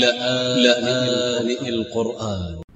لآن القرآن.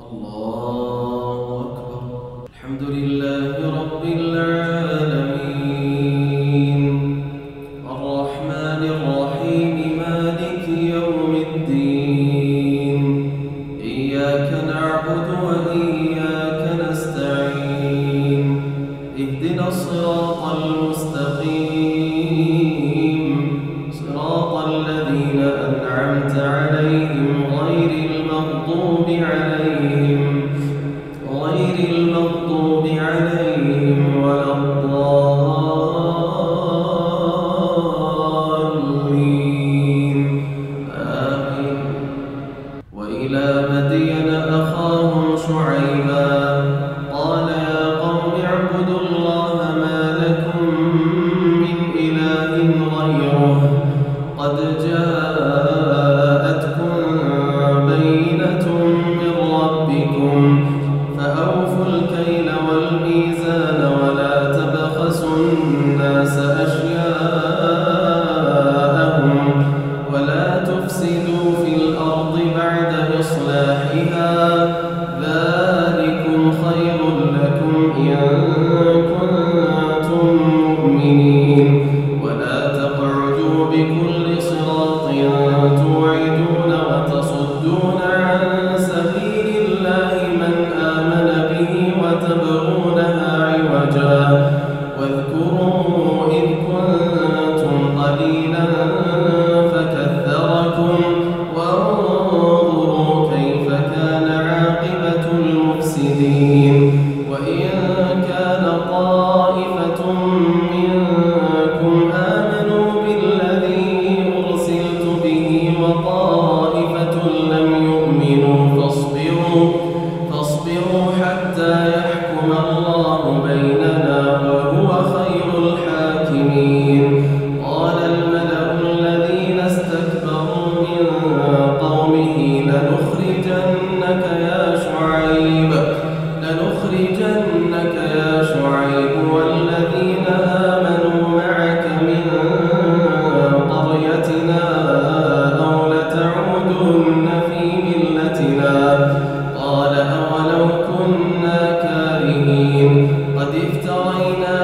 قال أولو كنا كارهين قد افترينا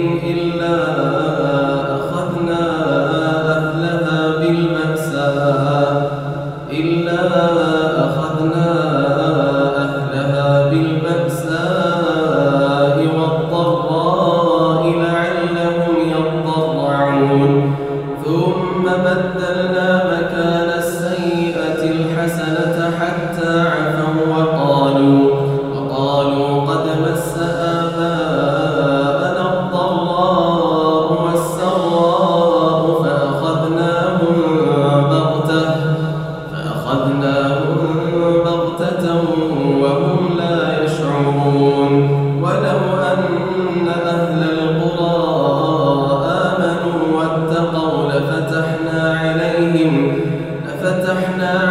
عليهم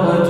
what